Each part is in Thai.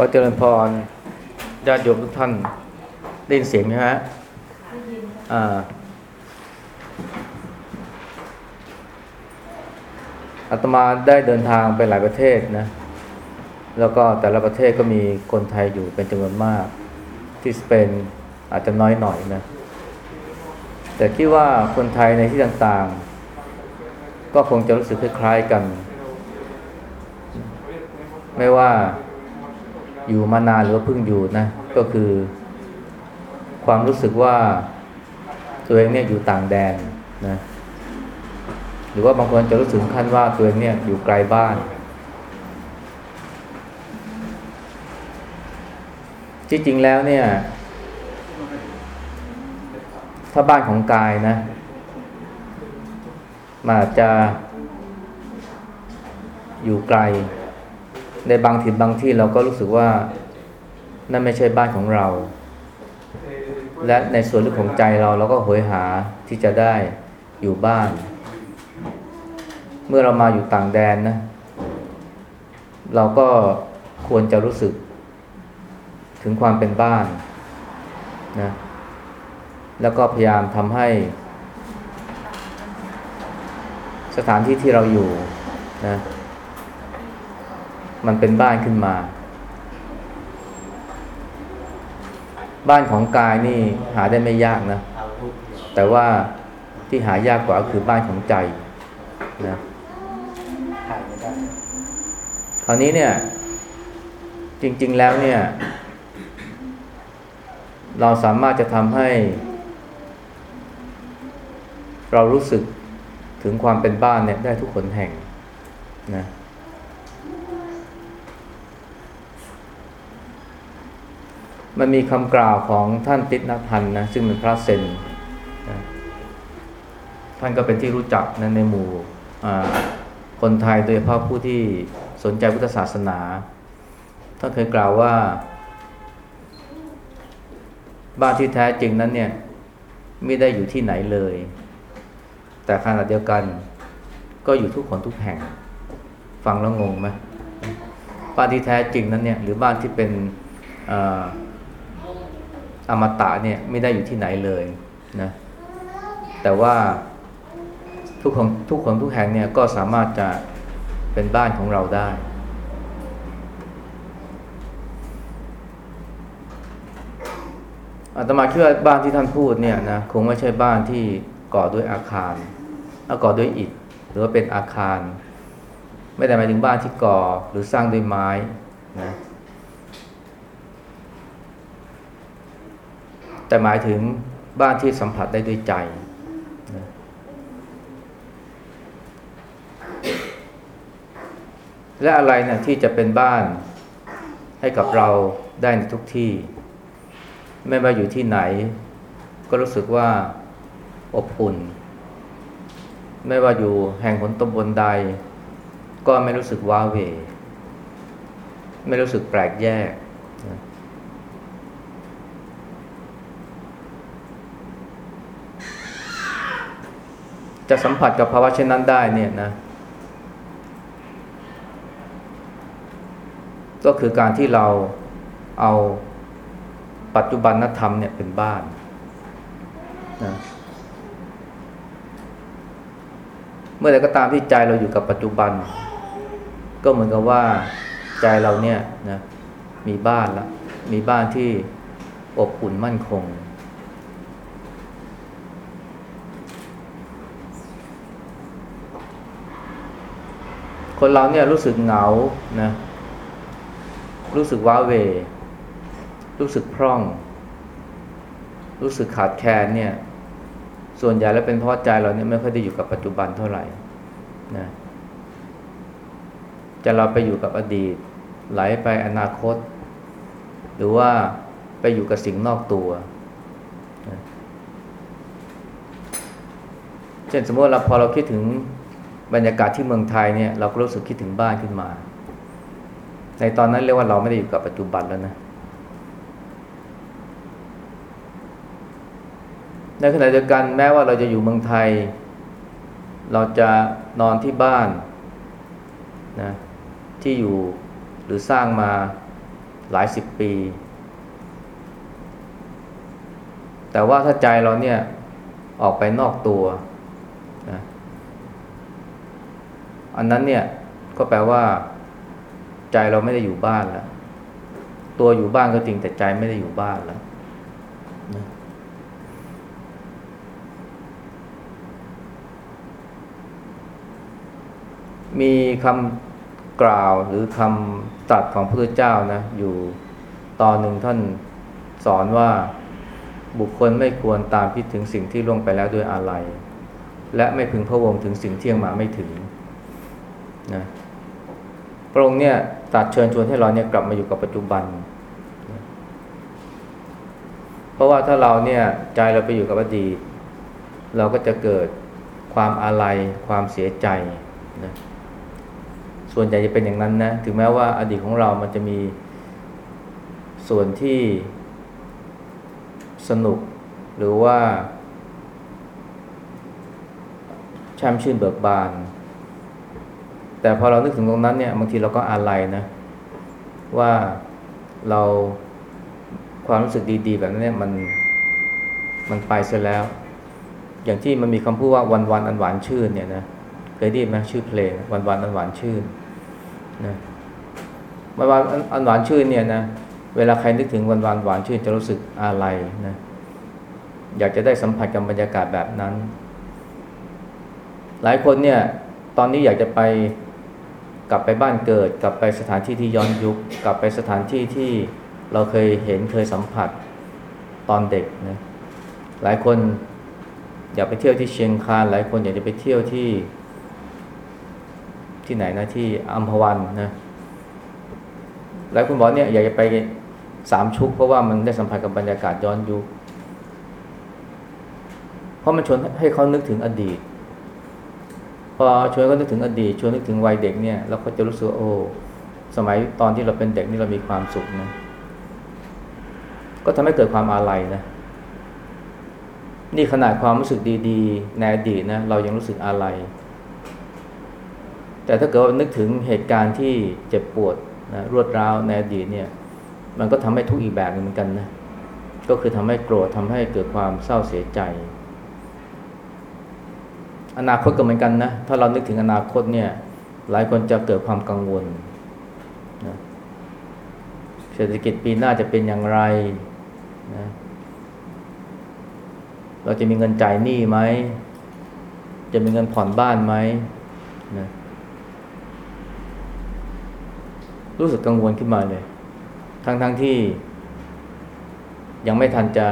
อเจริญพรญาติโยมทุกท่านได้ยินเสียงไหมฮะอ่าอาตมาได้เดินทางไปหลายประเทศนะ แล้วก็แต่ละประเทศก็มีคนไทยอยู่เป็นจำนวนมาก ที่สเปนอาจจะน้อยหน่อยนะ แต่คิดว่าคนไทยในที่ต่างๆ ก็คงจะรู้สึกคล้ายๆกัน ไม่ว่า อยู่มานานหรือว่าเพิ่งอยู่นะ ก็คือ ความรู้สึกว่าตัวเองเนี่ยอยู่ต่างแดนนะหรือว่าบางคนจะรู้สึกขั้นว่าตัวเองเนี่ยอยู่ไกลบ้านที่จริงแล้วเนี่ย ถ้าบ้านของกายนะมาจะอยู่ไกล ในบางถิ่นบางที่เราก็รู้สึกว่านั่นไม่ใช่บ้านของเรา และในส่วนลึกของใจเราเราก็โหยหาที่จะได้อยู่บ้าน เมื่อเรามาอยู่ต่างแดนนะ เราก็ควรจะรู้สึกถึงความเป็นบ้านนะแล้วก็พยายามทำให้ สถานที่ที่เราอยู่นะ มันเป็นบ้านขึ้นมา บ้านของกายนี่หาได้ไม่ยากนะ แต่ว่าที่หายากกว่าคือบ้านของใจนะคราวนี้เนี่ย จริง ๆแล้วเนี่ย เราสามารถจะทำให้ เรารู้สึกถึงความเป็นบ้านเนี่ยได้ทุกคนแห่งนะ มันมีคำกล่าวของท่านติณพันธ์นะซึ่งเป็นพระเซนนะท่านก็เป็นที่รู้จักนะในหมู่คนไทยโดยเฉพาะผู้ที่สนใจพุทธศาสนาท่านเคยกล่าวว่า บ้านที่แท้จริงนั้นเนี่ยไม่ได้อยู่ที่ไหนเลย แต่ขณะเดียวกัน ก็อยู่ทุกคนทุกแห่ง ฟังแล้วงงไหมบ้านที่แท้จริงนั้นเนี่ยหรือบ้านที่เป็น อมตะเนี่ยไม่ได้อยู่ที่ไหนเลยนะแต่ว่าทุกของทุกคนทุกแห่งเนี่ยก็สามารถจะเป็นบ้านของเราได้ อาตมาคิดว่าบ้านที่ท่านพูดเนี่ยนะคงไม่ใช่บ้านที่ก่อด้วยอาคารถ้าก่อด้วยอิฐหรือว่าเป็นอาคาร ไม่ได้หมายถึงบ้านที่ก่อหรือสร้างด้วยไม้นะ แต่หมายถึงบ้านที่สัมผัสได้ด้วยใจนะและอะไรนะที่จะเป็นบ้านให้กับเราได้ในทุกที่ ไม่ว่าอยู่ที่ไหน ก็รู้สึกว่าอบอุ่น ไม่ว่าอยู่แห่งหนตำบลใด ก็ไม่รู้สึกว้าเหวไม่รู้สึกแปลกแยกนะ จะสัมผัสกับภาวะเช่นนั้นได้เนี่ยนะ ก็คือการที่เราเอาปัจจุบันนธรรมเนี่ยเป็นบ้านนะเมื่อใดก็ตามที่ใจเราอยู่กับปัจจุบัน ก็เหมือนกับว่าใจเราเนี่ยนะมีบ้านละมีบ้านที่อบอุ่นมั่นคง คนเราเนี่ยรู้สึกเหงานะรู้สึกว้าเว รู้สึกพร่อง รู้สึกขาดแคลนเนี่ย ส่วนใหญ่แล้วเป็นเพราะใจเราเนี่ยไม่ค่อยได้อยู่กับปัจจุบันเท่าไหร่นะจะเราไปอยู่กับอดีต ไหลไปอนาคต หรือว่าไปอยู่กับสิ่งนอกตัวเช่นสมมติเราพอเราคิดถึง บรรยากาศที่เมืองไทยเนี่ยเราก็รู้สึกคิดถึงบ้านขึ้นมา ในตอนนั้นเรียกว่าเราไม่ได้อยู่กับปัจจุบันแล้วนะในขณะเดียวกันแม้ว่าเราจะอยู่เมืองไทย เราจะนอนที่บ้านนะที่อยู่หรือสร้างมาหลายสิบปี แต่ว่าถ้าใจเราเนี่ยออกไปนอกตัวนะ อันนั้นเนี่ยก็แปลว่า ใจเราไม่ได้อยู่บ้านแล้ว ตัวอยู่บ้านก็จริงแต่ใจไม่ได้อยู่บ้านแล้วนะมีคำกล่าวหรือคำตรัสของพระพุทธเจ้านะอยู่ตอนหนึ่งท่านสอนว่าบุคคลไม่ควรตามคิดถึงสิ่งที่ล่วงไปแล้วด้วยอะไร และไม่พึงพะวงถึงสิ่งที่ยังมาไม่ถึง นะพระองค์เนี่ยตัดเชิญชวนให้เราเนี่ยกลับมาอยู่กับปัจจุบันเพราะว่าถ้าเราเนี่ยใจเราไปอยู่กับอดีต เราก็จะเกิดความอาลัยความเสียใจนะส่วนใหญ่จะเป็นอย่างนั้นนะถึงแม้ว่าอดีตของเรามันจะมีส่วนที่สนุกหรือว่าช่มชื่นเบิกบาน แต่พอเรานึกถึงตรงนั้นเนี่ยบางทีเราก็อาลัยนะ ว่าเราความรู้สึกดี ๆ แบบนั้นเนี่ยมันมันไปเสียแล้ว อย่างที่มันมีคำพูดว่าวันวันอันหวานชื่นเนี่ยนะเคยได้ไหมชื่อเพลงวันวันอันหวานชื่นนะวันวันอันหวานชื่นเนี่ยนะเวลาใครนึกถึงวันวันหวานชื่นจะรู้สึกอาลัยนะอยากจะได้สัมผัสกับบรรยากาศแบบนั้น หลายคนเนี่ย ตอนนี้อยากจะไป กลับไปบ้านเกิด กลับไปสถานที่ที่ย้อนยุค กลับไปสถานที่ที่เราเคยเห็นเคยสัมผัสตอนเด็กนะหลายคนอยากไปเที่ยวที่เชียงคานหลายคนอยากจะไปเที่ยวที่ ที่ไหนนะที่อัมพวันนะหลายคนบอกเนี่ยอยากจะไปสามชุกเพราะว่ามันได้สัมผัสกับบรรยากาศย้อนยุคเพราะมันชวนให้เขานึกถึงอดีต พอชวนเขานึกถึงอดีตชวนนึกถึงวัยเด็กเนี่ยแล้วเขาจะรู้สึกโอ้สมัยตอนที่เราเป็นเด็กนี่เรามีความสุขนะก็ทำให้เกิดความอาลัยนะนี่ขนาดความรู้สึกดีๆในอดีตนะเรายังรู้สึกอาลัยแต่ถ้าเกิดว่านึกถึงเหตุการณ์ที่เจ็บปวดนะรวดร้าวในอดีตเนี่ย มันก็ทำให้ทุกอีกแบบหนึงเหมือนกันนะก็คือทำให้โกรธทำให้เกิดความเศร้าเสียใจ อนาคตก็เหมือนกันนะ ถ้าเรานึกถึงอนาคตเนี่ย หลายคนจะเกิดความกังวลนะเศรษฐกิจปีหน้าจะเป็นอย่างไรนะเราจะมีเงินจ่ายหนี้ไหม จะมีเงินผ่อนบ้านไหมนะรู้สึกกังวลขึ้นมาเลย ทั้งๆทที่ ยังไม่ทันจะ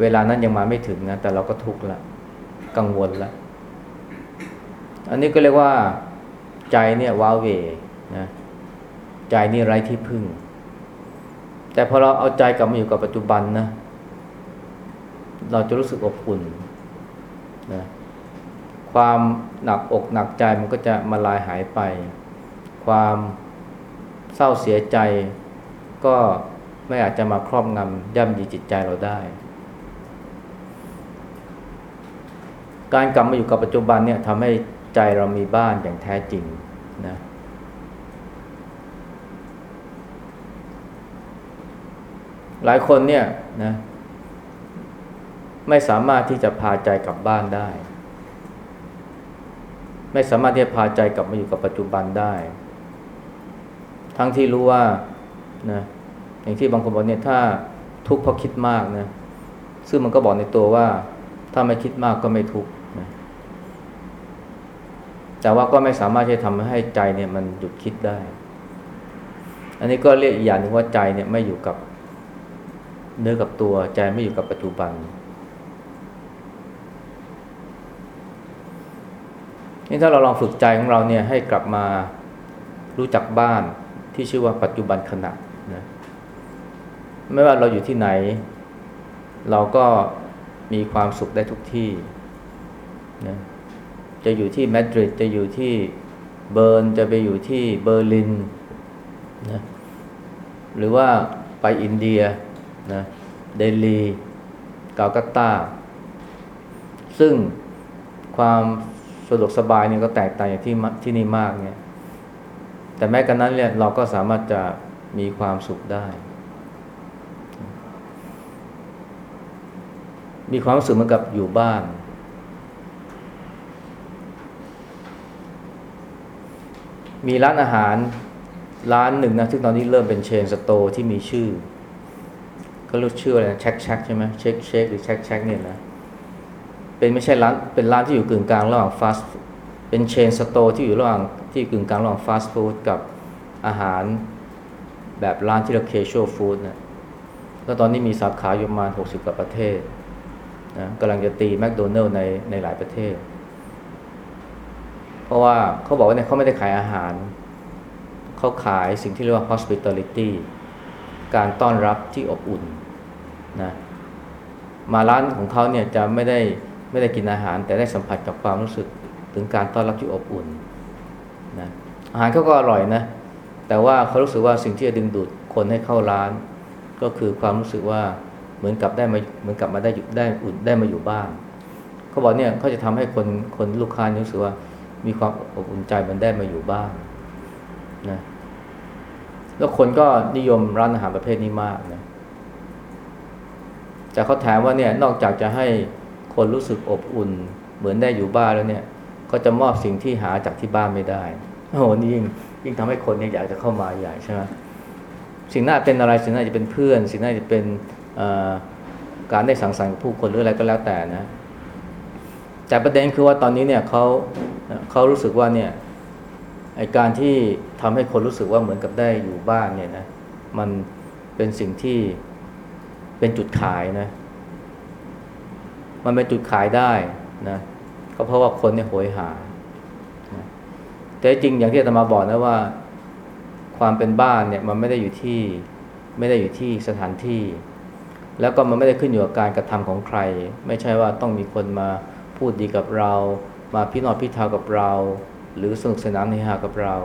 เวลานั้นยังมาไม่ถึงนะ แต่เราก็ทุกข์ละ กังวลละ อันนี้ก็เรียกว่าใจเนี่ยว้าเวนะใจนี่ไร้ที่พึ่ง แต่พอเราเอาใจกลับมาอยู่กับปัจจุบันนะ เราจะรู้สึกอบอุ่นนะความหนักอกหนักใจมันก็จะมาลายหายไป ความเศร้าเสียใจ ก็ไม่อาจจะมาครอบงำย่ำยีจิตใจเราได้ การกลับมาอยู่กับปัจจุบันเนี่ยทำให้ ใจเรามีบ้านอย่างแท้จริงนะหลายคนเนี่ยนะไม่สามารถที่จะพาใจกลับบ้านได้ ไม่สามารถที่จะพาใจกลับมาอยู่กับปัจจุบันได้ ทั้งที่รู้ว่านะอย่างที่บางคนบอกเนี่ยถ้าทุกข์เพราะคิดมากนะซึ่งมันก็บอกในตัวว่า ถ้าไม่คิดมากก็ไม่ทุกข์ แต่ว่าก็ไม่สามารถที่จะทำให้ใจเนี่ยมันหยุดคิดได้ อันนี้ก็เรียกอีกอย่างหนึ่งว่าใจเนี่ยไม่อยู่กับเนื้อกับตัวใจไม่อยู่กับปัจจุบันนี่ถ้าเราลองฝึกใจของเราเนี่ยให้กลับมารู้จักบ้านที่ชื่อว่าปัจจุบันขณะนะไม่ว่าเราอยู่ที่ไหน เราก็มีความสุขได้ทุกที่นะ จะอยู่ที่มาดริดจะอยู่ที่เบิร์นจะไปอยู่ที่เบอร์ลินนะหรือว่าไปอินเดียนะเดลีกาลกัตตา ซึ่งความสะดวกสบายเนี่ยก็แตกต่างจากที่ที่นี่มากเนี่ย แต่แม้กระนั้นเนี่ยเราก็สามารถจะมีความสุขได้ มีความสึกเหมือนกับอยู่บ้าน มีร้านอาหารร้านหนึ่งนะซึ่งตอนนี้เริ่มเป็นเชนสโตร์ที่มีชื่อ ก็รู้ชื่ออะไรนะแช็คแช็คใช่ไหมเช็คเช็คหรือแช็คแช็คเนี่ยนะเป็นไม่ใช่ร้านเป็นร้านที่อยู่กึ่งกลางระหว่างฟาสเป็นเชนสโตร์ที่อยู่ระหว่างที่กึ่งกลางระหว่างฟาสต์ฟู้ดกับอาหารแบบร้านที่เราเคชวลฟู้ดนะแล้วตอนนี้มีสาขาอยู่ประมาณหกสิบกว่าประเทศนะกำลังจะตีแมคโดนัลล์ในในหลายประเทศ เพราะว่าเขาบอกว่าเนี่ยเขาไม่ได้ขายอาหาร เขาขายสิ่งที่เรียกว่า hospitality การต้อนรับที่อบอุ่นนะมาร้านของเขาเนี่ยจะไม่ได้ไม่ได้กินอาหาร แต่ได้สัมผัสกับความรู้สึกถึงการต้อนรับที่อบอุ่นนะอาหารเขาก็อร่อยนะ แต่ว่าเขารู้สึกว่าสิ่งที่จะดึงดูดคนให้เข้าร้าน ก็คือความรู้สึกว่าเหมือนกับได้มาเหมือนกับมาได้ได้อุ่นได้มาอยู่บ้าน เขาบอกเนี่ยเขาจะทำให้คนคนลูกค้ารู้สึกว่า มีความอบอุ่นใจมันได้มาอยู่บ้านนะแล้วคนก็นิยมร้านอาหารประเภทนี้มากนะแต่เขาถามว่าเนี่ยนอกจากจะให้คนรู้สึกอบอุ่น เหมือนได้อยู่บ้านแล้วเนี่ย ก็จะมอบสิ่งที่หาจากที่บ้านไม่ได้โอ้โหนี่ยิ่งยิ่งทำให้คนเนี่ยอยากจะเข้ามาใหญ่ใช่ไหมสิ่งน่าเป็นอะไรสิ่งน่าจะเป็นเพื่อน สิ่งน่าจะเป็นการได้สังสรรค์กับผู้คนหรืออะไรก็แล้วแต่นะ แต่ประเด็นคือว่าตอนนี้เนี่ยเขาเขารู้สึกว่าเนี่ยไอการที่ทำให้คนรู้สึกว่าเหมือนกับได้อยู่บ้านเนี่ยนะมันเป็นสิ่งที่เป็นจุดขายนะ มันเป็นจุดขายได้นะก็เพราะว่าคนเนี่ยโหยหา แต่จริงอย่างที่อาตมาบอกนะว่า ความเป็นบ้านเนี่ยมันไม่ได้อยู่ที่ไม่ได้อยู่ที่สถานที่ แล้วก็มันไม่ได้ขึ้นอยู่กับการกระทำของใคร ไม่ใช่ว่าต้องมีคนมา พูดดีกับเรา มาพี่นอดพี่ทากับเรา หรือสนุกสนานในหากับเรา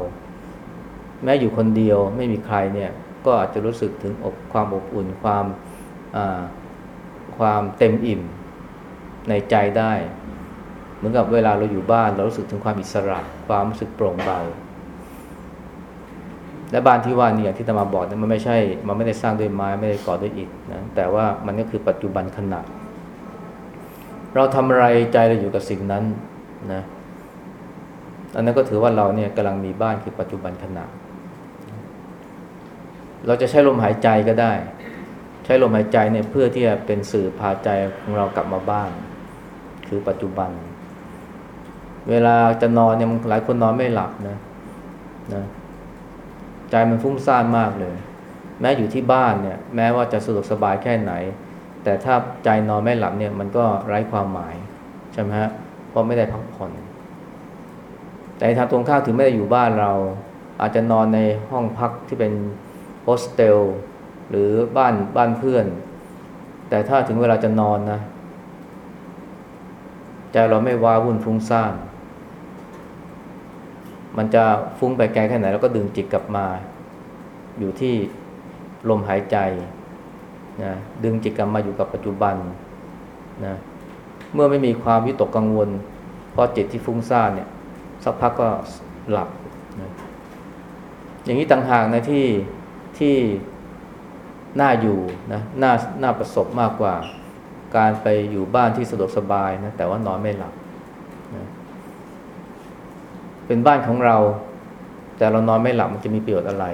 แม้อยู่คนเดียวไม่มีใครเนี่ยก็อาจจะรู้สึกถึงอบความอบอุ่นความความเต็มอิ่มในใจได้ เหมือนกับเวลาเราอยู่บ้าน เรารู้สึกถึงความอิสระ ความรู้สึกโปร่งเบาและบ้านที่ว่านี่อย่างที่ตมาบอกนะมันไม่ใช่ มันไม่ได้สร้างด้วยไม้ไม่ได้ก่อด้วยอิฐนะแต่ว่ามันก็คือปัจจุบันขณะ เราทำอะไรใจเราอยู่กับสิ่งนั้นนะอันนั้นก็ถือว่าเราเนี่ยกำลังมีบ้านคือปัจจุบันขณะ เราจะใช้ลมหายใจก็ได้ ใช้ลมหายใจเนี่ยเพื่อที่จะเป็นสื่อพาใจของเรากลับมาบ้าน คือปัจจุบัน เวลาจะนอนเนี่ยหลายคนนอนไม่หลับนะนะใจมันฟุ้งซ่านมากเลย แม้อยู่ที่บ้านเนี่ย แม้ว่าจะสะดวกสบายแค่ไหน แต่ถ้าใจนอนไม่หลับเนี่ยมันก็ไร้ความหมายใช่ไหมฮะเพราะไม่ได้พักผ่อน แต่ทางตรงข้ามถึงไม่ได้อยู่บ้านเรา อาจจะนอนในห้องพักที่เป็นโฮสเทลหรือบ้านบ้านเพื่อน แต่ถ้าถึงเวลาจะนอนนะใจเราไม่ว้าวุ่นฟุ้งซ่านมันจะฟุ้งไปไกลแค่ไหนเราก็ดึงจิตกลับมา อยู่ที่ลมหายใจ นะดึงจิตกลับมาอยู่กับปัจจุบันนะเมื่อไม่มีความวิตกกังวลพราะจิตที่ฟุ้งซ่านเนี่ยสักพักก็หลับนะอย่างนี้ต่างหากนะที่ที่น่าอยู่นะน่าน่าประสบมากกว่าการไปอยู่บ้านที่สะดวกสบายนะแต่ว่านอนไม่หลับนะเป็นบ้านของเรา แต่เรานอนไม่หลับมันจะมีประโยชน์อะไร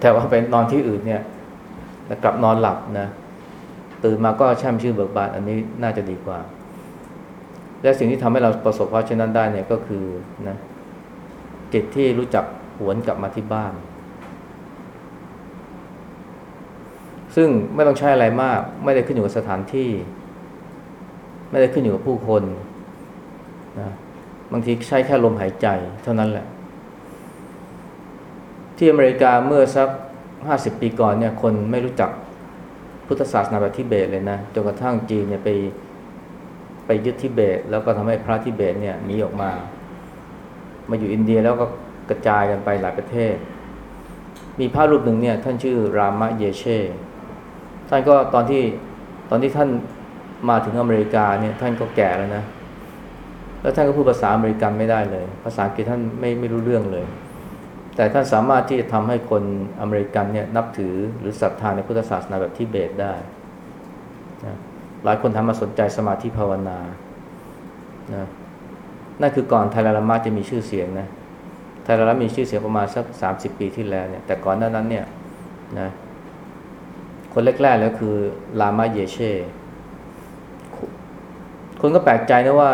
แต่ว่าไปนอนที่อื่นเนี่ยกลับนอนหลับนะ ตื่นมาก็แช่มชื่นเบิกบานอันนี้น่าจะดีกว่า และสิ่งที่ทำให้เราประสบความเช่นนั้นได้เนี่ยก็คือนะจิตที่รู้จักหวนกลับมาที่บ้าน ซึ่งไม่ต้องใช้อะไรมาก ไม่ได้ขึ้นอยู่กับสถานที่ ไม่ได้ขึ้นอยู่กับผู้คนนะบางทีใช้แค่ลมหายใจเท่านั้นแหละ ที่อเมริกาเมื่อสักห้าสิบปีก่อนเนี่ย คนไม่รู้จัก พุทธศาสนาแบบทิเบตเลยนะจนกระทั่งจีนเนี่ยไปไปยึดทิเบต แล้วก็ทำให้พระทิเบตเนี่ยหนีออกมา มาอยู่อินเดียแล้วก็กระจายกันไปหลายประเทศ มีพระรูปหนึ่งเนี่ยท่านชื่อรามะเยเช่ท่านก็ตอนที่ตอนที่ท่านมาถึงอเมริกาเนี่ยท่านก็แก่แล้วนะ แล้วท่านก็พูดภาษาอเมริกันไม่ได้เลย ภาษาอังกฤษท่านไม่ไม่รู้เรื่องเลย แต่ท่านสามารถที่จะทำให้คนอเมริกันเนี่ยนับถือหรือศรัทธาในพุทธศาสนาแบบทิเบตได้นะหลายคนทำมาสนใจสมาธิภาวนานะนั่นคือก่อนไทยรามาจะมีชื่อเสียงนะไทยรามีชื่อเสียงประมาณสักสามสิบปีที่แล้วเนี่ยแต่ก่อนหน้านั้นเนี่ยนะคนแรกๆแล้วคือลามาเยเช่คนก็แปลกใจนะว่า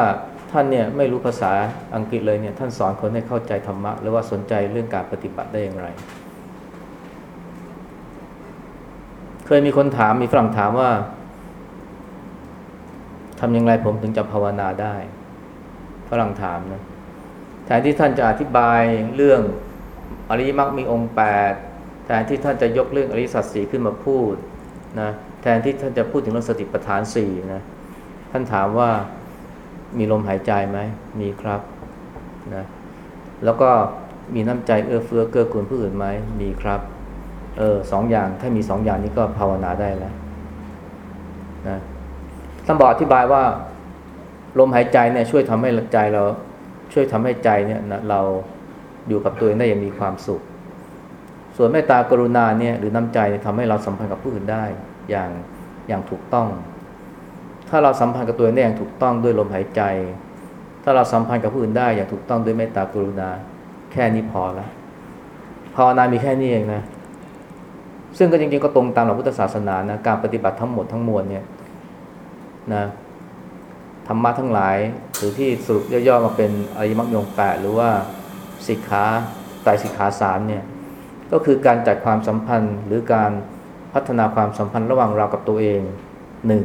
ท่านเนี่ยไม่รู้ภาษาอังกฤษเลยเนี่ยท่านสอนคนให้เข้าใจธรรมะหรือว่าสนใจเรื่องการปฏิบัติได้อย่างไร เคยมีคนถามมีฝรั่งถามว่าทำอย่างไรผมถึงจะภาวนาได้ฝรั่งถามนะแทนที่ท่านจะอธิบายเรื่องอริยมรรคมีองค์แปดแทนที่ท่านจะยกเรื่องอริยสัจสีขึ้นมาพูดนะแทนที่ท่านจะพูดถึงเรื่องสติปัฏฐานสี่นะท่านถามว่า มีลมหายใจไหมมีครับนะแล้วก็มีน้ำใจเอื้อเฟื้อเกื้อกูลผู้อื่นไหมมีครับเออสองอย่างถ้ามีสองอย่างนี้ก็ภาวนาได้แล้วนะท่านบอกอธิบายว่า ลมหายใจเนี่ยช่วยทำให้ใจเราช่วยทำให้ใจเนี่ยนะเราอยู่กับตัวเองได้อย่างมีความสุข ส่วนเมตตากรุณาเนี่ยหรือน้ำใจทำให้เราสัมพันธ์กับผู้อื่นได้อย่างอย่างถูกต้อง ถ้าเราสัมพันธ์กับตัวเองได้อย่างถูกต้องด้วยลมหายใจ ถ้าเราสัมพันธ์กับผู้อื่นได้อย่างถูกต้องด้วยเมตตากรุณา แค่นี้พอละภาวนามีแค่นี้เองนะ ซึ่งก็จริงๆก็ตรงตามหลักพุทธศาสนานะการปฏิบัติทั้งหมดทั้งมวลเนี่ยนะธรรมะทั้งหลาย หรือที่สรุปย่อๆมาเป็นอริมรรคยงแปดหรือว่าสิกขาไตรสิกขาสามเนี่ยก็คือการจัดความสัมพันธ์หรือการพัฒนาความสัมพันธ์ระหว่างเรากับตัวเองหนึ่ง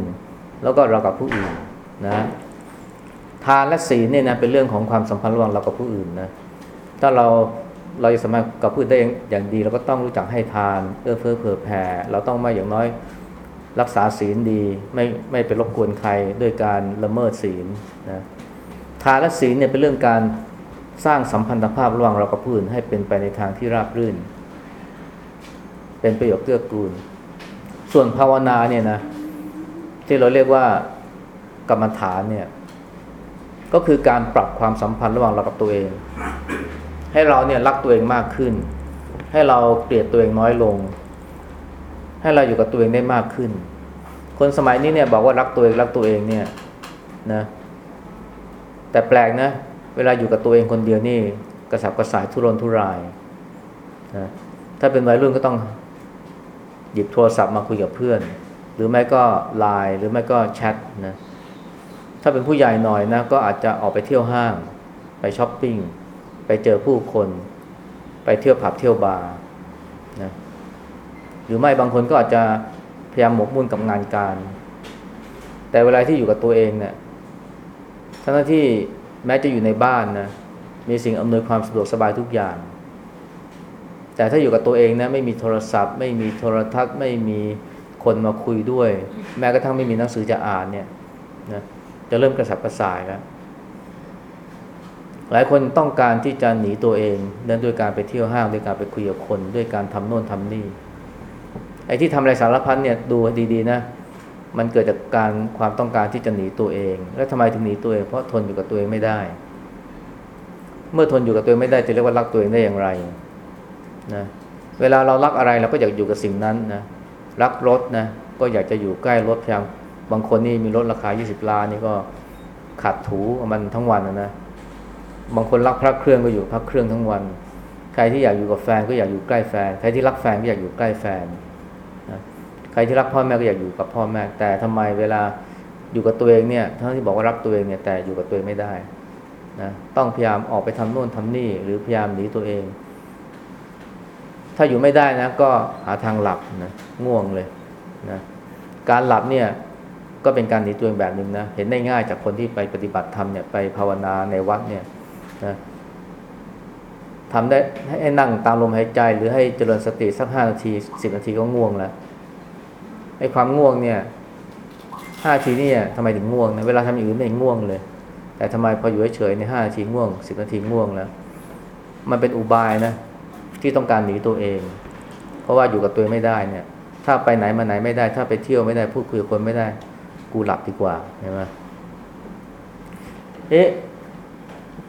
แล้วก็เรากับผู้อื่นนะทานและศีลเนี่ยนะเป็นเรื่องของความสัมพันธ์ระหว่างเรากับผู้อื่นนะถ้าเราเราจะสามารถกับผู้อื่นได้อย่างดีเราก็ต้องรู้จักให้ทานเอื้อเฟื้อเผื่อแผ่เราต้องไม่อย่างน้อยรักษาศีลดีไม่ไม่ไปรบกวนใครด้วยการละเมิดศีลนะทานและศีลเนี่ยเป็นเรื่องการสร้างสัมพันธภาพระหว่างเรากับผู้อื่นให้เป็นไปในทางที่ราบรื่น เป็นประโยชน์เกื้อกูล ส่วนภาวนาเนี่ยนะ ที่เราเรียกว่ากรรมฐานเนี่ย ก็คือการปรับความสัมพันธ์ระหว่างเรากับตัวเอง ให้เราเนี่ยรักตัวเองมากขึ้น ให้เราเกลียดตัวเองน้อยลง ให้เราอยู่กับตัวเองได้มากขึ้น คนสมัยนี้เนี่ยบอกว่ารักตัวเองรักตัวเองเนี่ยนะแต่แปลกนะ เวลาอยู่กับตัวเองคนเดียวนี่กระสับกระส่ายทุรนทุรายนะถ้าเป็นวัยรุ่นก็ต้องหยิบโทรศัพท์มาคุยกับเพื่อน หรือไม่ก็ไลน์หรือไม่ก็แชทนะถ้าเป็นผู้ใหญ่หน่อยนะก็อาจจะออกไปเที่ยวห้าง ไปช้อปปิ้ง ไปเจอผู้คน ไปเที่ยวผับเที่ยวบาร์นะหรือไม่บางคนก็อาจจะพยายามหมกมุ่นกับงานการ แต่เวลาที่อยู่กับตัวเองเนี่ยทั้งที่แม้จะอยู่ในบ้านนะมีสิ่งอำนวยความสะดวกสบายทุกอย่าง แต่ถ้าอยู่กับตัวเองนะไม่มีโทรศัพท์ ไม่มีโทรทัศน์ ไม่มี คนมาคุยด้วย แม้กระทั่งไม่มีหนังสือจะอ่านเนี่ยนะจะเริ่มกระสับกระส่ายแล้วหลายคนต้องการที่จะหนีตัวเองนั่นด้วยการไปเที่ยวห้างด้วยการไปคุยกับคน ด้วยการทำโน่นทำนี่ไอ้ที่ทำอะไรสารพัดเนี่ยดูดีๆนะมันเกิดจากการความต้องการที่จะหนีตัวเอง แล้วทำไมถึงหนีตัวเองเพราะทนอยู่กับตัวเองไม่ได้ เมื่อทนอยู่กับตัวเองไม่ได้จะเรียกว่ารักตัวเองได้อย่างไรนะเวลาเรารักอะไรเราก็อยากอยู่กับสิ่งนั้นนะ รักรถนะก็อยากจะอยู่ใกล้รถพยายามบางคนนี่มีรถราคา 20 ล้านนี่ก็ขัดถูมันทั้งวันนะนะ บางคนรักพระเครื่องก็อยู่พระเครื่องทั้งวัน ใครที่อยากอยู่กับแฟนก็อยากอยู่ใกล้แฟน ใครที่รักแฟนก็อยากอยู่ใกล้แฟนนะใครที่รักพ่อแม่ก็อยากอยู่กับพ่อแม่ แต่ทำไมเวลาอยู่กับตัวเองเนี่ยทั้งที่บอกว่ารักตัวเองเนี่ยแต่อยู่กับตัวเองไม่ได้นะต้องพยายามออกไปทำโน่นทำนี่หรือพยายามหนีตัวเอง ถ้าอยู่ไม่ได้นะ ก็หาทางหลับนะง่วงเลยนะการหลับเนี่ยก็เป็นการหนีตัวเองแบบหนึ่งนะเห็นได้ง่ายจากคนที่ไปปฏิบัติธรรมเนี่ยไปภาวนาในวัดเนี่ยนะทำได้ให้นั่งตามลมหายใจ หรือให้เจริญสติสักห้านาทีสิบนาทีก็ง่วงแล้วไอ้ความง่วงเนี่ยห้านาทีนี่ทำไมถึงง่วงนะเวลาทำอย่างอื่นไม่ง่วงเลย แต่ทำไมพออยู่เฉยๆในห้านาทีง่วงสิบนาทีง่วงแล้ว มันเป็นอุบายนะ ที่ต้องการหนีตัวเอง เพราะว่าอยู่กับตัวไม่ได้เนี่ย ถ้าไปไหนมาไหนไม่ได้ ถ้าไปเที่ยวไม่ได้พูดคุยกับคนไม่ได้ กูหลับดีกว่าใช่ไหมเอ๊ะ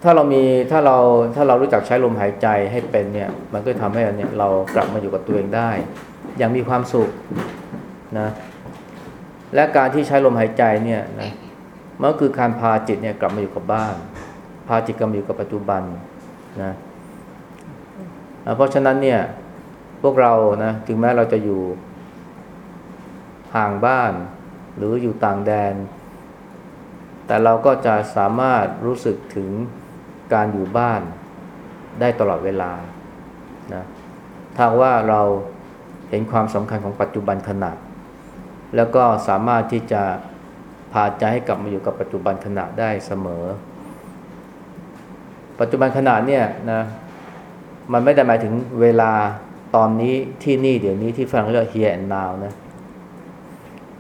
ถ้าเรามีถ้าเราถ้าเรารู้จักใช้ลมหายใจให้เป็นเนี่ย มันก็ทำให้เนี่ยเรากลับมาอยู่กับตัวเองได้ อย่างมีความสุขนะและการที่ใช้ลมหายใจเนี่ยนะมันก็คือการพาจิตเนี่ยกลับมาอยู่กับบ้าน พาจิตกลับมาอยู่กับปัจจุบันนะ เพราะฉะนั้นเนี่ยพวกเรานะถึงแม้เราจะอยู่ห่างบ้าน หรืออยู่ต่างแดน แต่เราก็จะสามารถรู้สึกถึงการอยู่บ้านได้ตลอดเวลานะถ้าว่าเราเห็นความสำคัญของปัจจุบันขณะแล้วก็สามารถที่จะพาใจให้กลับมาอยู่กับปัจจุบันขณะได้เสมอ ปัจจุบันขณะเนี่ยนะ มันไม่ได้หมายถึงเวลาตอนนี้ที่นี่เดี๋ยวนี้ที่ฝรั่งเรียก here and now นะ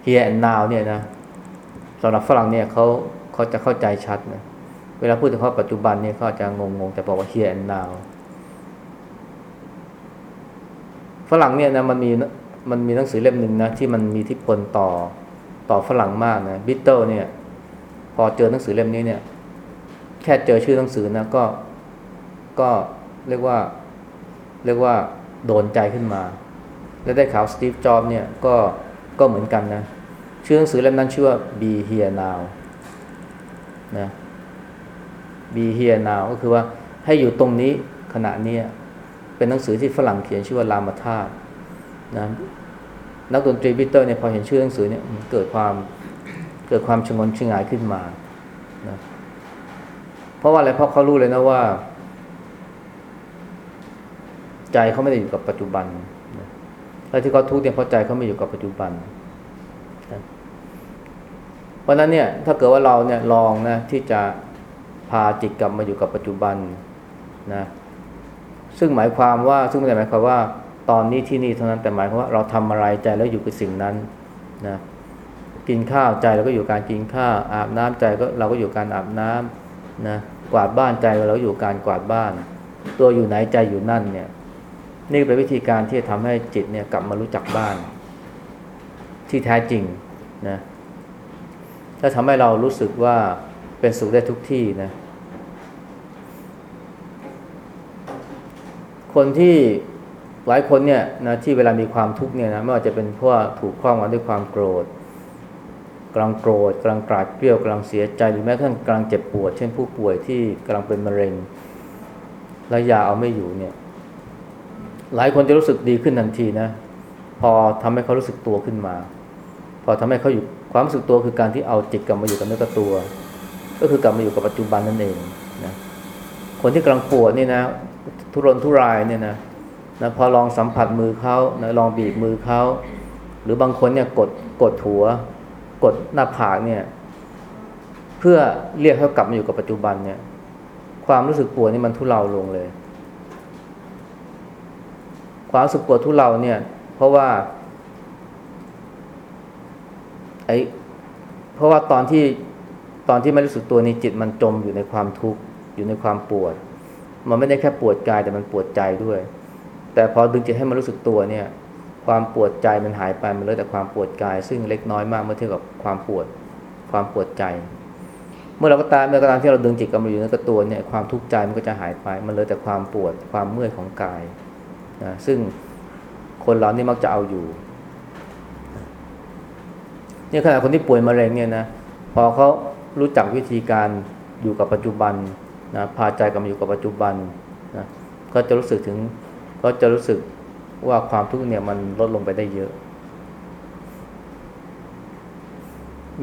here and now เนี่ยนะสำหรับฝรั่งเนี่ยเขาเขาจะเข้าใจชัดนะเวลาพูดถึงเขาปัจจุบันเนี่ยเขาจะงงๆแต่บอกว่า here and now ฝรั่งเนี่ยนะมันมีมันมีหนังสือเล่มหนึ่งนะที่มันมีทิพลต่อต่อฝรั่งมากนะบิทเติลเนี่ยพอเจอหนังสือเล่มนี้เนี่ย แค่เจอชื่อหนังสือนะก็ก็เรียกว่า เรียกว่าโดนใจขึ้นมา แล้วได้ข่าวสตีฟจ็อบเนี่ยก็ก็เหมือนกันนะ ชื่อหนังสือเล่มนั้นชื่อว่า Be Here Now นะ Be Here Now ก็คือว่าให้อยู่ตรงนี้ขณะนี้เป็นหนังสือที่ฝรั่งเขียนชื่อว่าลามาธาตุนะนักดนตรีบิทเตอร์เนี่ยพอเห็นชื่อหนังสือเนี่ยเกิดความเกิดความฉงนฉงายขึ้นมานะเพราะว่าอะไรเพราะเขารู้เลยนะว่า ใจเขาไม่ได้อยู่กับปัจจุบันแล้วที่เขาทุกข์เนี่ยเพราะใจเขาไม่อยู่กับปัจจุบันนะเพราะนั้นเนี่ยถ้าเกิดว่าเราเนี่ยลองนะที่จะพาจิตกลับมาอยู่กับปัจจุบันนะซึ่งหมายความว่าซึ่งไม่ได้หมายความว่า ตอนนี้ที่นี่เท่านั้นแต่หมายความว่าเราทำอะไรใจแล้วอยู่กับสิ่งนั้นนะกินข้าวใจเราก็อยู่การกินข้าวอาบน้ำใจก็เราก็อยู่การอาบน้ำนะกวาดบ้านใจเราอยู่การกวาดบ้าน ตัวอยู่ไหนใจอยู่นั่นเนี่ย นี่เป็นวิธีการที่จะทำให้จิตเนี่ยกลับมารู้จักบ้าน ที่แท้จริงนะถ้าทำให้เรารู้สึกว่าเป็นสุขได้ทุกที่นะ คนที่หลายคนเนี่ยนะที่เวลามีความทุกข์เนี่ยนะไม่ว่าจะเป็นเพราะถูกครอบงำด้วยความโกรธกำลังโกรธกำลังกราดเกลียวกำลังเสียใจหรือแม้กระทั่งกำลังเจ็บปวด เช่นผู้ป่วยที่กำลังเป็นมะเร็งและยาเอาไม่อยู่เนี่ย หลายคนจะรู้สึกดีขึ้นทันทีนะ พอทำให้เขารู้สึกตัวขึ้นมา พอทำให้เขาอยู่ความรู้สึกตัวคือการที่เอาจิตกลับมาอยู่กับเนื้อกับตัว ก็คือกลับมาอยู่กับปัจจุบันนั่นเองนะคนที่กำลังปวดนี่นะ ทุรนทุรายเนี่ยนะนะพอลองสัมผัสมือเขานะลองบีบมือเขาหรือบางคนเนี่ยกดกดหัว กดหน้าผากเนี่ย เพื่อเรียกเขากลับมาอยู่กับปัจจุบันเนี่ย ความรู้สึกปวดนี่มันทุเลาลงเลย ความรู้สึกปวดทุเลาเนี่ย เพราะว่าไอเพราะว่าตอนที่ตอนที่ไม่รู้สึกตัวนี้จิตมันจมอยู่ในความทุกข์อยู่ในความปวด มันไม่ได้แค่ปวดกายแต่มันปวดใจด้วย แต่พอดึงจิตให้มันรู้สึกตัวเนี่ย ความปวดใจมันหายไปมันเหลือแต่ความปวดกาย ซึ่งเล็กน้อยมากเมื่อเทียบกับความปวดความปวดใจ เมื่อเราก็ตามเมื่อก็ตามที่เราดึงจิตกลับมาอยู่ในกระตัวเนี่ยความทุกข์ใจมันก็จะหายไป มันเหลือแต่ความปวดความเมื่อยของกาย นะซึ่งคนเรานี่มักจะเอาอยู่เนี่ยขณะคนที่ป่วยมะเร็งเนี่ยนะพอเขารู้จักวิธีการอยู่กับปัจจุบันนะพาใจกลับมาอยู่กับปัจจุบันนะก็จะรู้สึกถึงก็จะรู้สึกว่าความทุกข์เนี่ยมันลดลงไปได้เยอะ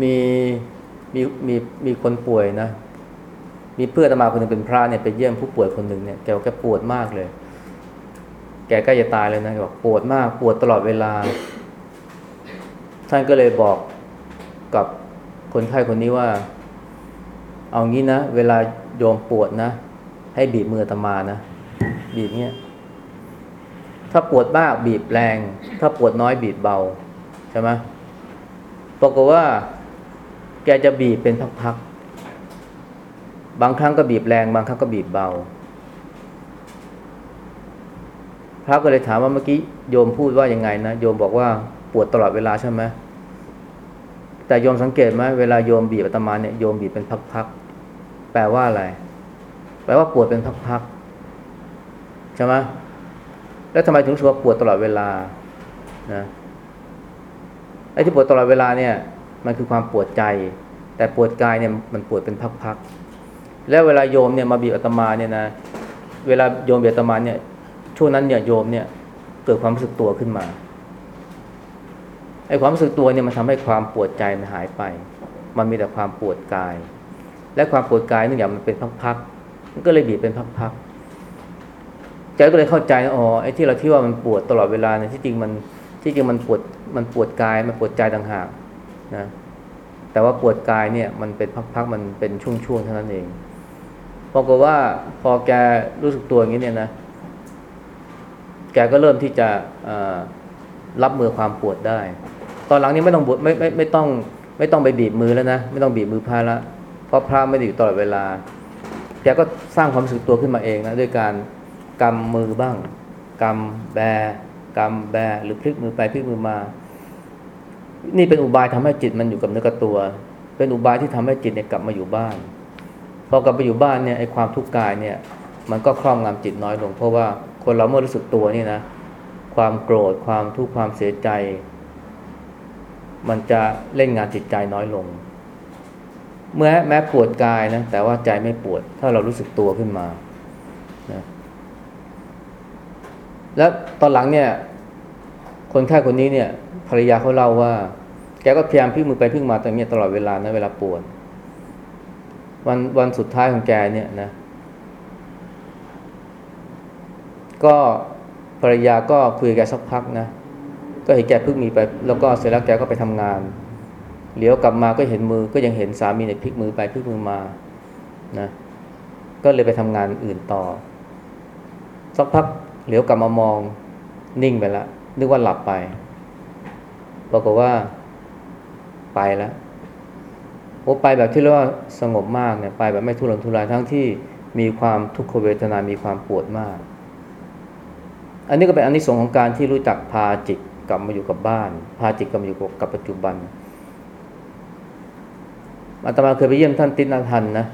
มีมีมีมีคนป่วยนะ มีเพื่อนมาคนหนึ่งเป็นพระเนี่ยไปเยี่ยมผู้ป่วยคนหนึ่งเนี่ยแกแกปวดมากเลย แกใกล้จะตายเลยนะบอกปวดมากปวดตลอดเวลา ท่านก็เลยบอกกับคนไข้คนนี้ว่า เอางี้นะ เวลาโยมปวดนะ ให้บีบมือตมานะ บีบเนี้ยถ้าปวดมากบีบแรง ถ้าปวดน้อยบีบเบา ใช่ไหมปรากฏว่า แกจะบีบเป็นพักๆบางครั้งก็บีบแรง บางครั้งก็บีบเบา พระก็เลยถามว่าเมื่อกี้โยมพูดว่ายังไงนะโยมบอกว่าปวดตลอดเวลาใช่ไหมแต่โยมสังเกตไหมเวลาโยมบีบอาตมาเนี่ยโยมบีบเป็นพักๆแปลว่าอะไร แปลว่าปวดเป็นพักๆใช่ไหมแล้วทำไมถึงรู้สึกว่าปวดตลอดเวลานะไอ้ที่ปวดตลอดเวลาเนี่ย มันคือความปวดใจ แต่ปวดกายเนี่ยมันปวดเป็นพักๆแล้วเวลาโยมเนี่ยมาบีบอาตมาเนี่ยนะเวลาโยมบีบอาตมาเนี่ย ช่วงนั้นเนี่ยโยมเนี่ยเกิดความรู้สึกตัวขึ้นมาไอ้ความรู้สึกตัวเนี่ยมันทำให้ความปวดใจมันหายไป มันมีแต่ความปวดกาย และความปวดกายเนื่องจากมันเป็นพักๆมันก็เลยบีบเป็นพักๆใจก็เลยเข้าใจอ๋อไอ้ที่เราที่ว่ามันปวดตลอดเวลาเนี่ยที่จริงมันที่จริงมันปวดมันปวดกายมันปวดใจต่างหากนะแต่ว่าปวดกายเนี่ยมันเป็นพักๆมันเป็นช่วงๆเท่านั้นเองปรากว่าพอแกรู้สึกตัวอย่างนี้เนี่ยนะ แกก็เริ่มที่จะรับมือความปวดได้ ตอนหลังนี้ไม่ต้องบวไม่ไม่ไม่ต้องไม่ต้องไปบีบมือแล้วนะ ไม่ต้องบีบมือพระละเพราะพระไม่ได้อยู่ตลอดเวลาแกก็สร้างความรู้สึกตัวขึ้นมาเองนะด้วยการกำมือบ้างกำแบกำแบหรือพลิกมือไปพลิกมือมา นี่เป็นอุบายทำให้จิตมันอยู่กับเนื้อกับตัว เป็นอุบายที่ทำให้จิตเนี่ยกลับมาอยู่บ้าน พอกลับไปอยู่บ้านเนี่ยไอ้ความทุกข์กายเนี่ย มันก็ครอบงำจิตน้อยลง เพราะว่า คนเราเมื่อรู้สึกตัวนี่นะ ความโกรธความทุกข์ความเสียใจ มันจะเล่นงานจิตใจน้อยลง เมื่อแม้ปวดกายนะ แต่ว่าใจไม่ปวด ถ้าเรารู้สึกตัวขึ้นมานะแล้วตอนหลังเนี่ย คนไข้คนนี้เนี่ย ภรรยาเขาเล่าว่า แกก็พยายามพลิกมือไปพลิกมาตรงนี้ตลอดเวลานะเวลาปวดวันวันสุดท้ายของแกเนี่ยนะ ก็ภรรยาก็คุยกับแกสักพักนะ ก็เห็นแกพึ่งมีไป แล้วก็เสร็จแล้วแกก็ไปทำงานเหลียวกลับมาก็เห็นมือก็ยังเห็นสามีเนี่ยพลิกมือไปพลิกมือมานะก็เลยไปทำงานอื่นต่อสักพักเหลียวกลับมามองนิ่งไปแล้วนึกว่าหลับไปปรากฏว่าไปแล้วโอ้ไปแบบที่เรียกว่าสงบมากเนี่ยไปแบบไม่ทุรนทุรายทั้งที่มีความทุกขเวทนา มีความปวดมาก อันนี้ก็เป็นอันที่สองของการที่รู้จักพาจิตกลับมาอยู่กับบ้าน พาจิตกลับมาอยู่กับปัจจุบันอาตมาเคยไปเยี่ยมท่านตินาทันนะ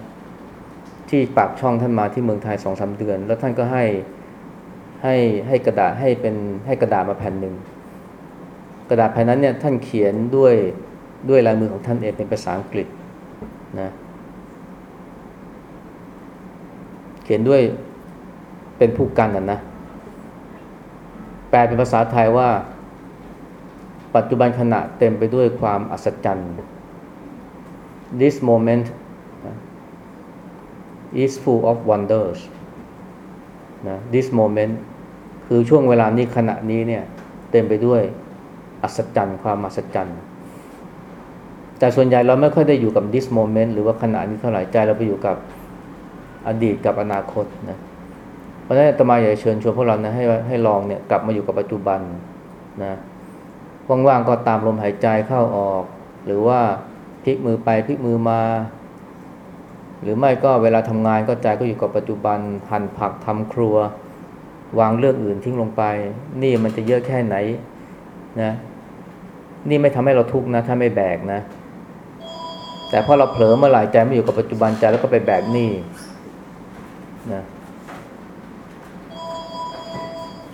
ที่ปากช่องท่านมาที่เมืองไทยสองสาเดือน แล้วท่านก็ให้ให้ให้กระดาษให้เป็นให้กระดาษมาแผ่นหนึ่งกระดาษแผ่นนั้นเนี่ยท่านเขียนด้วยด้วยลายมือของท่านเองเป็นภาษาอังกฤษนะเขียนด้วยเป็นผู้กันนะนะ ลเป็นภาษาไทยว่า ปัจจุบันขณะเต็มไปด้วยความอัศจรรย์ this moment is full of wonders นะ this moment คือช่วงเวลานี้ขณะนี้เนี่ย เต็มไปด้วยอัศจรรย์ความอัศจรรย์แต่ส่วนใหญ่เราไม่ค่อยได้อยู่กับ this moment หรือว่าขณะนี้เท่าไหร่ใจเราไปอยู่กับอดีตกับอนาคตนะเพราะฉะนั้นตมาอยากเชิญชวนพวกเรานะให้ให้ลองเนี่ยกลับมาอยู่กับปัจจุบันนะว่างๆก็ตามลมหายใจเข้าออก หรือว่าพลิกมือไปพลิกมือมา หรือไม่ก็เวลาทำงานก็ใจก็อยู่กับปัจจุบันหั่นผักทำครัว วางเรื่องอื่นทิ้งลงไป นี่มันจะเยอะแค่ไหนนะนี่ไม่ทำให้เราทุกข์นะ ถ้าไม่แบกนะ แต่พอเราเผลอเมื่อไหร่ใจไม่อยู่กับปัจจุบันใจแล้วก็ไปแบกนี่นะ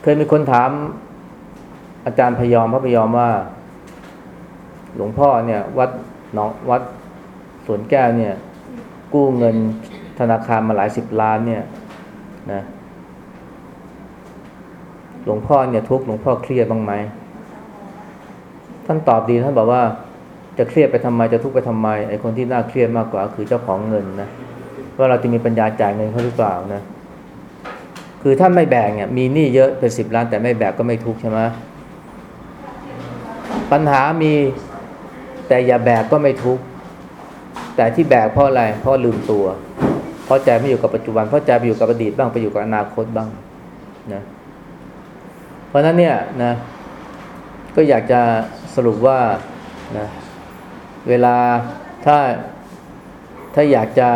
เคยมีคนถามอาจารย์พยอมพระพยอมว่า หลวงพ่อเนี่ย วัดหนองวัดสวนแก้วเนี่ย กู้เงินธนาคารมาหลายสิบล้านเนี่ยนะหลวงพ่อเนี่ยทุกหลวงพ่อเครียดบ้างไหมท่านตอบดีท่านบอกว่าจะเครียดไปทำไมจะทุกข์ไปทำไมไอ้คนที่น่าเครียดมากกว่า คือเจ้าของเงินนะว่าเราจะมีปัญญาจ่ายเงินเขาหรือเปล่านะ คือถ้าไม่แบกเนี่ยมีหนี้เยอะเป็นสิบล้านแต่ไม่แบกก็ไม่ทุกข์ใช่ไหมปัญหามีแต่อย่าแบกก็ไม่ทุกข์แต่ที่แบกเพราะอะไรเพราะลืมตัว เพราะใจไม่อยู่กับปัจจุบัน เพราะใจไปอยู่กับอดีตบ้างไปอยู่กับอนาคตบ้างนะเพราะนั้นเนี่ยนะก็อยากจะสรุปว่านะเวลาถ้าถ้าอยากจะ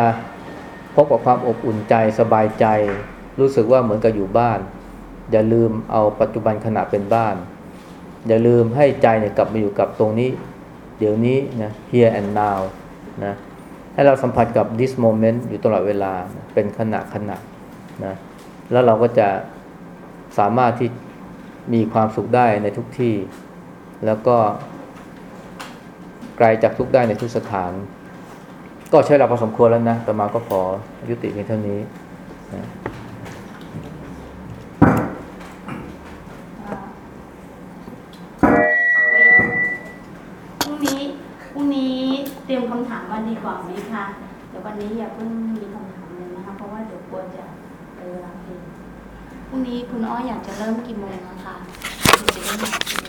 พบกับความอบอุ่นใจสบายใจ รู้สึกว่าเหมือนกับอยู่บ้าน อย่าลืมเอาปัจจุบันขณะเป็นบ้าน อย่าลืมให้ใจเนี่ยกลับมาอยู่กับตรงนี้ เดี๋ยวนี้นะ here and now นะให้เราสัมผัสกับ this moment อยู่ตลอดเวลาเป็นขณะขณะนะแล้วเราก็จะสามารถที่มีความสุขได้ในทุกที่ แล้วก็ไกลจากทุกได้ในทุกสถาน ก็ใช้เวลาพอสมควรแล้วนะ ต่อมาก็ขอยุติเพียงเท่านี้นะ นี้อย่าเพิ่งมีคำถามเลยนะคะ เพราะว่าเดี๋ยวกลัวจะไปเวลาเพลงพรุ่งนี้คุณอ้ออยากจะเริ่มกี่โมงนะคะจะได้มา